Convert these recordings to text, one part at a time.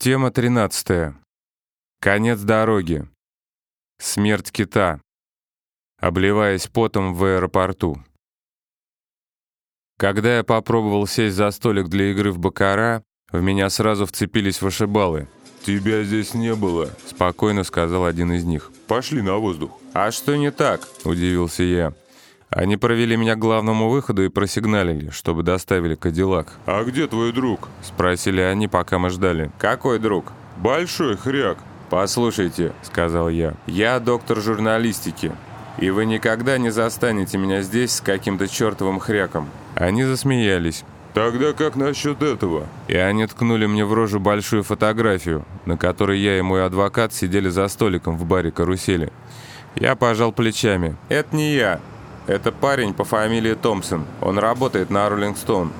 Тема 13. Конец дороги. Смерть кита. Обливаясь потом в аэропорту. Когда я попробовал сесть за столик для игры в бакара, в меня сразу вцепились вышибалы. «Тебя здесь не было», — спокойно сказал один из них. «Пошли на воздух». «А что не так?» — удивился я. Они провели меня к главному выходу и просигналили, чтобы доставили Кадиллак. «А где твой друг?» — спросили они, пока мы ждали. «Какой друг?» «Большой хряк». «Послушайте», — сказал я, — «я доктор журналистики, и вы никогда не застанете меня здесь с каким-то чертовым хряком». Они засмеялись. «Тогда как насчет этого?» И они ткнули мне в рожу большую фотографию, на которой я и мой адвокат сидели за столиком в баре «Карусели». Я пожал плечами. «Это не я. Это парень по фамилии Томпсон. Он работает на Роллинг Стоун.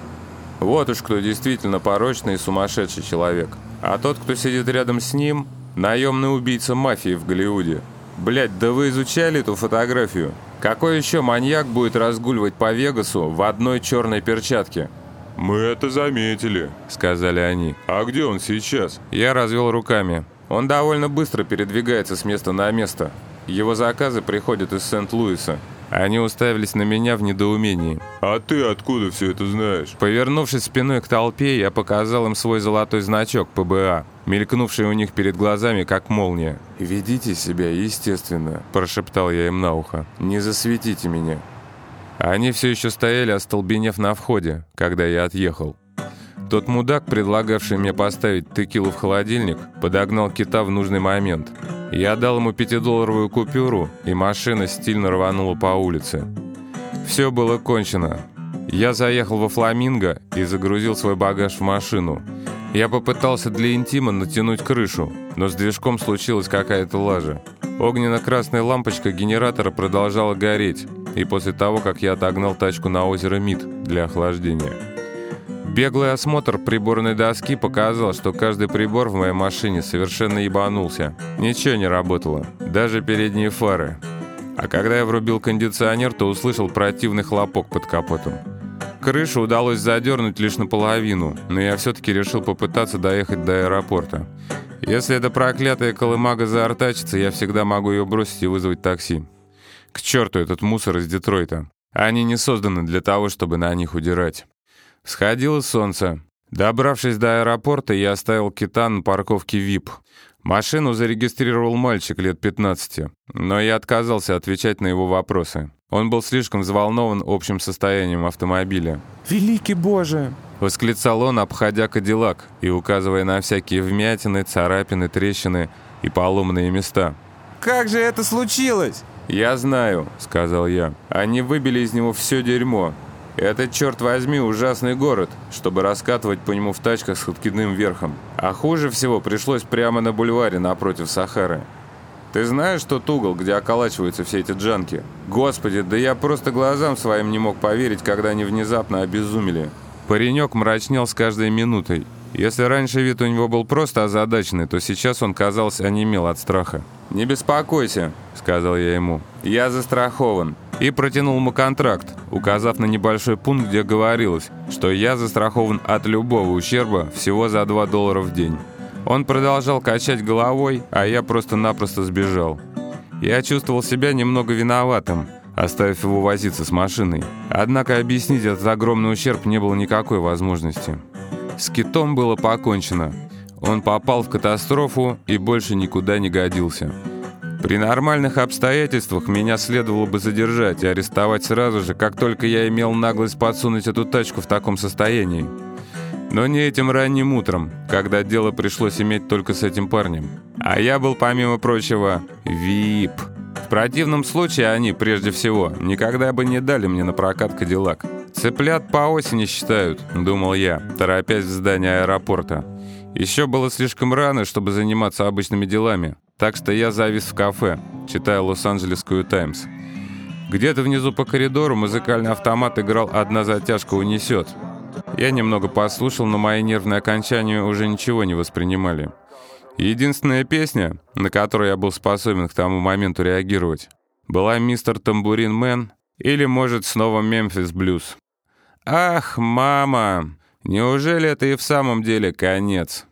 Вот уж кто действительно порочный и сумасшедший человек. А тот, кто сидит рядом с ним, наемный убийца мафии в Голливуде. Блять, да вы изучали эту фотографию? Какой еще маньяк будет разгуливать по Вегасу в одной черной перчатке? «Мы это заметили», — сказали они. «А где он сейчас?» Я развел руками. Он довольно быстро передвигается с места на место. Его заказы приходят из Сент-Луиса. Они уставились на меня в недоумении. «А ты откуда все это знаешь?» Повернувшись спиной к толпе, я показал им свой золотой значок ПБА, мелькнувший у них перед глазами, как молния. «Ведите себя естественно», – прошептал я им на ухо. «Не засветите меня». Они все еще стояли, остолбенев на входе, когда я отъехал. Тот мудак, предлагавший мне поставить текилу в холодильник, подогнал кита в нужный момент – я дал ему пятидолларовую купюру, и машина стильно рванула по улице. Все было кончено. Я заехал во Фламинго и загрузил свой багаж в машину. Я попытался для интима натянуть крышу, но с движком случилась какая-то лажа. Огненно-красная лампочка генератора продолжала гореть, и после того, как я отогнал тачку на озеро Мид для охлаждения. Беглый осмотр приборной доски показал, что каждый прибор в моей машине совершенно ебанулся. Ничего не работало, даже передние фары. А когда я врубил кондиционер, то услышал противный хлопок под капотом. Крышу удалось задернуть лишь наполовину, но я все-таки решил попытаться доехать до аэропорта. Если эта проклятая колымага заортачится, я всегда могу ее бросить и вызвать такси. К черту этот мусор из Детройта. Они не созданы для того, чтобы на них удирать. Сходило солнце. Добравшись до аэропорта, я оставил кита на парковке ВИП. Машину зарегистрировал мальчик лет 15, но я отказался отвечать на его вопросы. Он был слишком взволнован общим состоянием автомобиля. «Великий Боже!» — восклицал он, обходя Кадиллак и указывая на всякие вмятины, царапины, трещины и поломанные места. «Как же это случилось?» «Я знаю», — сказал я. «Они выбили из него все дерьмо. Это, черт возьми, ужасный город, чтобы раскатывать по нему в тачках с откидным верхом. А хуже всего пришлось прямо на бульваре напротив Сахары. Ты знаешь тот угол, где околачиваются все эти джанки? Господи, да я просто глазам своим не мог поверить, когда они внезапно обезумели. Паренек мрачнел с каждой минутой. Если раньше вид у него был просто озадаченный, то сейчас он, казался, онемел от страха. «Не беспокойся», — сказал я ему. «Я застрахован и протянул ему контракт, указав на небольшой пункт, где говорилось, что я застрахован от любого ущерба всего за 2 доллара в день. Он продолжал качать головой, а я просто-напросто сбежал. Я чувствовал себя немного виноватым, оставив его возиться с машиной. Однако объяснить этот огромный ущерб не было никакой возможности. С китом было покончено. Он попал в катастрофу и больше никуда не годился. При нормальных обстоятельствах меня следовало бы задержать и арестовать сразу же, как только я имел наглость подсунуть эту тачку в таком состоянии. Но не этим ранним утром, когда дело пришлось иметь только с этим парнем. А я был, помимо прочего, ВИП. В противном случае они, прежде всего, никогда бы не дали мне на прокат Кадиллак. «Цыплят по осени считают», — думал я, торопясь в здание аэропорта. Еще было слишком рано, чтобы заниматься обычными делами. Так что я завис в кафе, читая Лос-Анджелесскую «Таймс». Где-то внизу по коридору музыкальный автомат играл «Одна затяжка унесет». Я немного послушал, но мои нервные окончания уже ничего не воспринимали. Единственная песня, на которую я был способен к тому моменту реагировать, была «Мистер Тамбурин Мэн» или, может, снова «Мемфис Блюз». «Ах, мама! Неужели это и в самом деле конец?»